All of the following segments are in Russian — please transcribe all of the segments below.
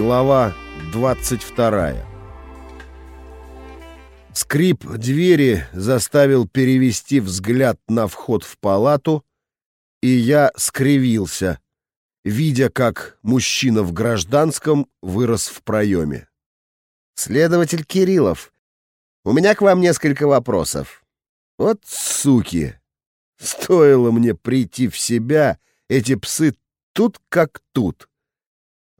Глава 22 Скрип двери заставил перевести взгляд на вход в палату, и я скривился, видя, как мужчина в гражданском вырос в проеме. «Следователь Кириллов, у меня к вам несколько вопросов». «Вот суки! Стоило мне прийти в себя, эти псы тут как тут».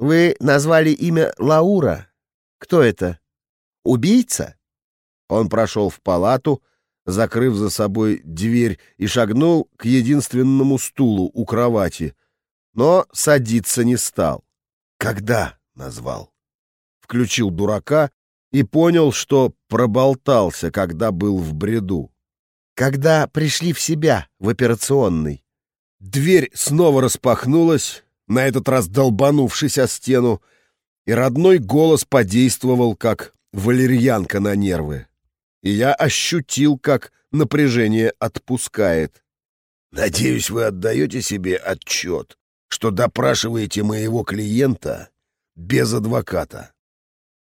«Вы назвали имя Лаура. Кто это? Убийца?» Он прошел в палату, закрыв за собой дверь, и шагнул к единственному стулу у кровати, но садиться не стал. «Когда?» — назвал. Включил дурака и понял, что проболтался, когда был в бреду. «Когда пришли в себя в операционной». Дверь снова распахнулась, на этот раз долбанувшись о стену, и родной голос подействовал, как валерьянка на нервы. И я ощутил, как напряжение отпускает. «Надеюсь, вы отдаете себе отчет, что допрашиваете моего клиента без адвоката».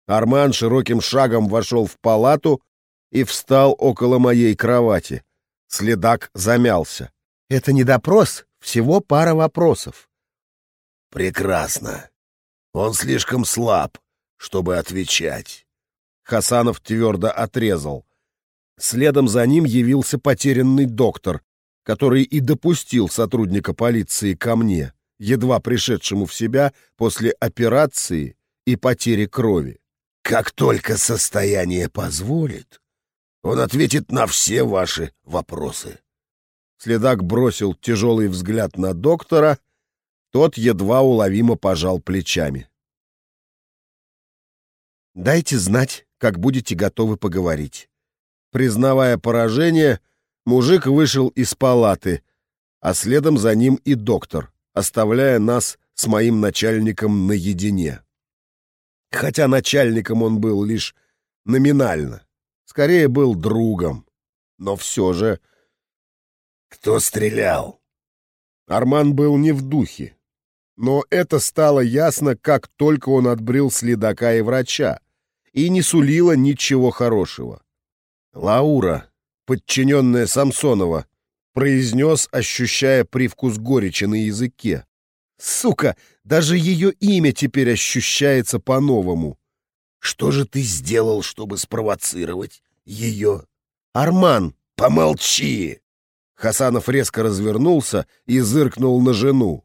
Арман широким шагом вошел в палату и встал около моей кровати. Следак замялся. «Это не допрос, всего пара вопросов». «Прекрасно. Он слишком слаб, чтобы отвечать». Хасанов твердо отрезал. Следом за ним явился потерянный доктор, который и допустил сотрудника полиции ко мне, едва пришедшему в себя после операции и потери крови. Как только состояние позволит, он ответит на все ваши вопросы. Следак бросил тяжелый взгляд на доктора, тот едва уловимо пожал плечами. «Дайте знать, как будете готовы поговорить». Признавая поражение, мужик вышел из палаты, а следом за ним и доктор, оставляя нас с моим начальником наедине хотя начальником он был лишь номинально, скорее был другом, но все же... Кто стрелял? Арман был не в духе, но это стало ясно, как только он отбрил следака и врача, и не сулило ничего хорошего. Лаура, подчиненная Самсонова, произнес, ощущая привкус горечи на языке. Сука, даже ее имя теперь ощущается по-новому. Что же ты сделал, чтобы спровоцировать ее? Арман, помолчи! Хасанов резко развернулся и зыркнул на жену.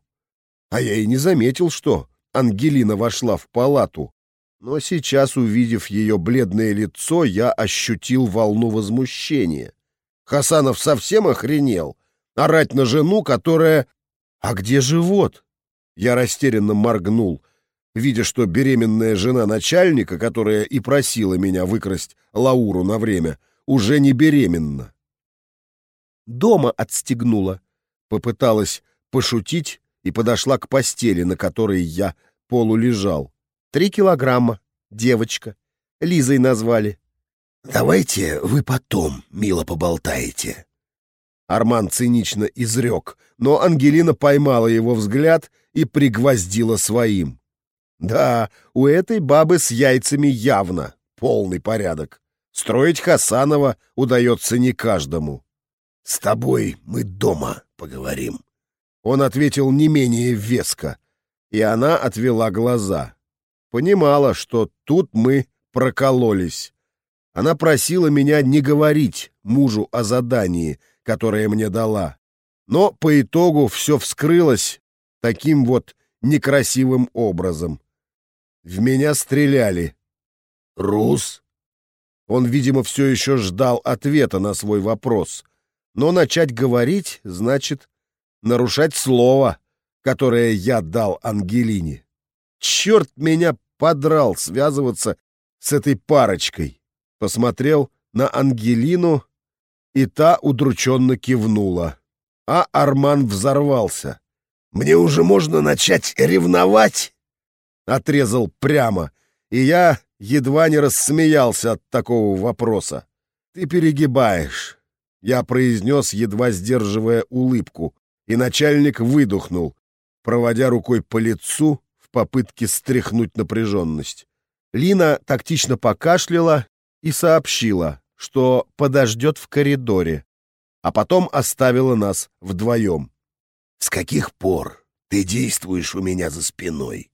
А я и не заметил, что Ангелина вошла в палату. Но сейчас, увидев ее бледное лицо, я ощутил волну возмущения. Хасанов совсем охренел. Орать на жену, которая... А где живот? Я растерянно моргнул, видя, что беременная жена начальника, которая и просила меня выкрасть Лауру на время, уже не беременна. Дома отстегнула, попыталась пошутить и подошла к постели, на которой я полулежал. Три килограмма, девочка. Лизой назвали. «Давайте вы потом мило поболтаете», Арман цинично изрек, но Ангелина поймала его взгляд и пригвоздила своим. Да, у этой бабы с яйцами явно полный порядок. Строить Хасанова удается не каждому. «С тобой мы дома поговорим». Он ответил не менее веско, и она отвела глаза. Понимала, что тут мы прокололись. Она просила меня не говорить мужу о задании, которое мне дала. Но по итогу все вскрылось таким вот некрасивым образом. В меня стреляли. «Рус?» Он, видимо, все еще ждал ответа на свой вопрос. Но начать говорить значит нарушать слово, которое я дал Ангелине. Черт меня подрал связываться с этой парочкой. Посмотрел на Ангелину и та удрученно кивнула. А Арман взорвался. «Мне уже можно начать ревновать?» Отрезал прямо, и я едва не рассмеялся от такого вопроса. «Ты перегибаешь», — я произнес, едва сдерживая улыбку, и начальник выдохнул, проводя рукой по лицу в попытке стряхнуть напряженность. Лина тактично покашляла и сообщила, что подождет в коридоре, а потом оставила нас вдвоем. «С каких пор ты действуешь у меня за спиной?»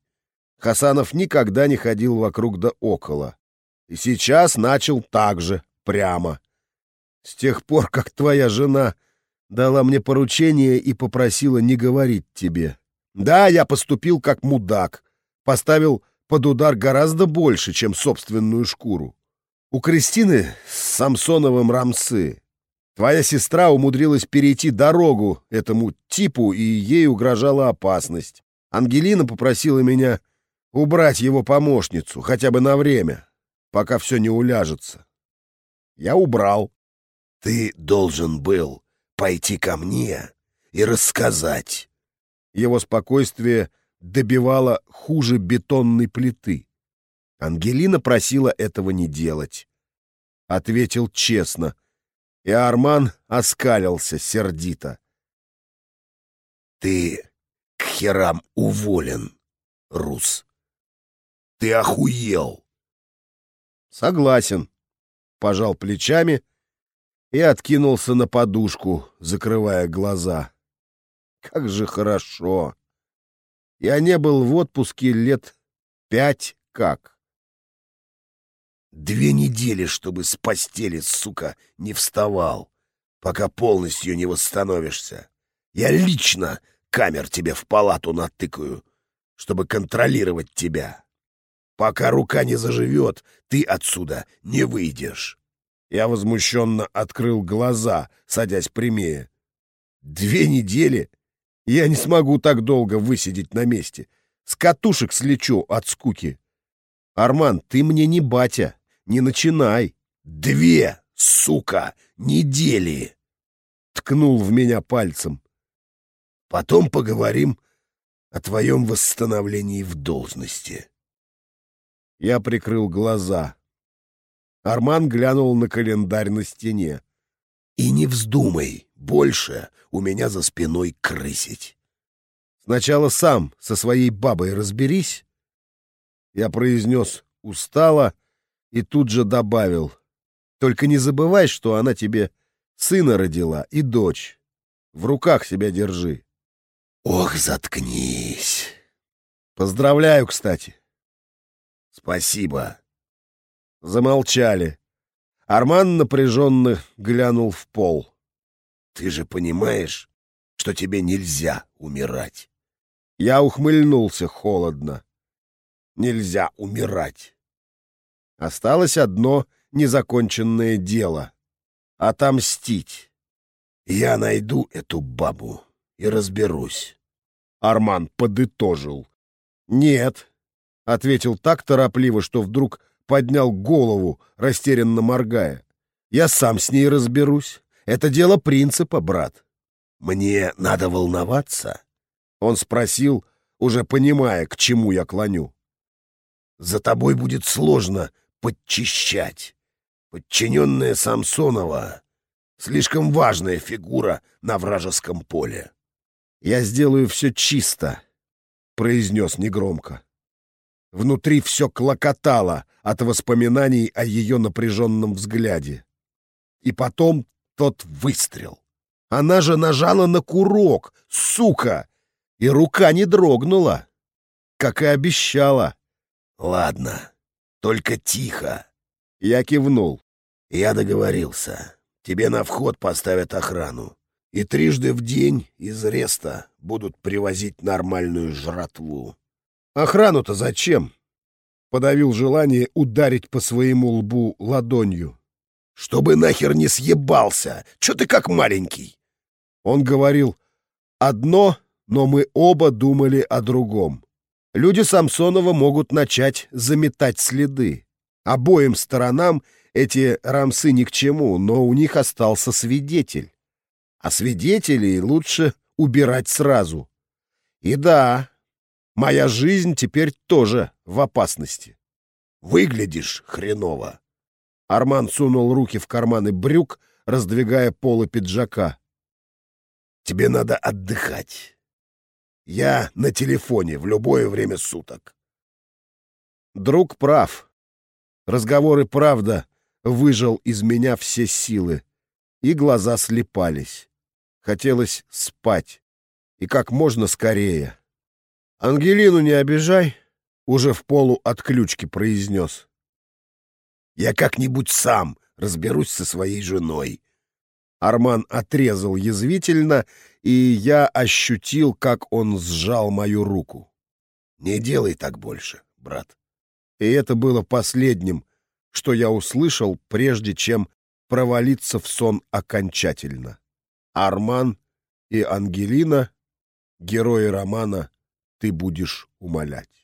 Хасанов никогда не ходил вокруг да около. И сейчас начал так же, прямо. С тех пор, как твоя жена дала мне поручение и попросила не говорить тебе. Да, я поступил как мудак, поставил под удар гораздо больше, чем собственную шкуру. У Кристины с Самсоновым рамсы. Твоя сестра умудрилась перейти дорогу этому типу, и ей угрожала опасность. Ангелина попросила меня убрать его помощницу, хотя бы на время, пока все не уляжется. Я убрал. Ты должен был пойти ко мне и рассказать. Его спокойствие добивало хуже бетонной плиты. Ангелина просила этого не делать. Ответил честно, и Арман оскалился сердито. «Ты к херам уволен, Рус. Ты охуел!» «Согласен», — пожал плечами и откинулся на подушку, закрывая глаза. «Как же хорошо! Я не был в отпуске лет пять как». Две недели, чтобы с постели, сука, не вставал, пока полностью не восстановишься. Я лично камер тебе в палату натыкаю, чтобы контролировать тебя. Пока рука не заживет, ты отсюда не выйдешь. Я возмущенно открыл глаза, садясь прямее. Две недели? Я не смогу так долго высидеть на месте. С катушек слечу от скуки. Арман, ты мне не батя. Не начинай. Две, сука, недели. Ткнул в меня пальцем. Потом поговорим о твоем восстановлении в должности. Я прикрыл глаза. Арман глянул на календарь на стене. «И не вздумай больше у меня за спиной крысить». «Сначала сам со своей бабой разберись». Я произнес устало и тут же добавил. «Только не забывай, что она тебе сына родила и дочь. В руках себя держи». «Ох, заткнись!» «Поздравляю, кстати». «Спасибо», Замолчали. Арман напряженно глянул в пол. «Ты же понимаешь, что тебе нельзя умирать?» Я ухмыльнулся холодно. «Нельзя умирать». Осталось одно незаконченное дело — отомстить. «Я найду эту бабу и разберусь». Арман подытожил. «Нет», — ответил так торопливо, что вдруг поднял голову, растерянно моргая. «Я сам с ней разберусь. Это дело принципа, брат». «Мне надо волноваться?» Он спросил, уже понимая, к чему я клоню. «За тобой будет сложно подчищать. Подчиненная Самсонова — слишком важная фигура на вражеском поле». «Я сделаю все чисто», — произнес негромко. Внутри все клокотало от воспоминаний о ее напряженном взгляде. И потом тот выстрел. Она же нажала на курок, сука! И рука не дрогнула, как и обещала. «Ладно, только тихо». Я кивнул. «Я договорился. Тебе на вход поставят охрану. И трижды в день из Реста будут привозить нормальную жратву. Охрану-то зачем? Подавил желание ударить по своему лбу ладонью. Чтобы нахер не съебался! Чё ты как маленький? Он говорил одно, но мы оба думали о другом. Люди Самсонова могут начать заметать следы. Обоим сторонам эти рамсы ни к чему, но у них остался свидетель. А свидетелей лучше убирать сразу. И да, Моя жизнь теперь тоже в опасности. Выглядишь хреново. Арман сунул руки в карманы брюк, раздвигая полы пиджака. Тебе надо отдыхать. Я на телефоне в любое время суток. Друг прав. Разговор и правда выжил из меня все силы, и глаза слепались. Хотелось спать, и как можно скорее. «Ангелину не обижай», — уже в полу отключки произнес. «Я как-нибудь сам разберусь со своей женой». Арман отрезал язвительно, и я ощутил, как он сжал мою руку. «Не делай так больше, брат». И это было последним, что я услышал, прежде чем провалиться в сон окончательно. Арман и Ангелина, герои романа «Ты будешь умолять».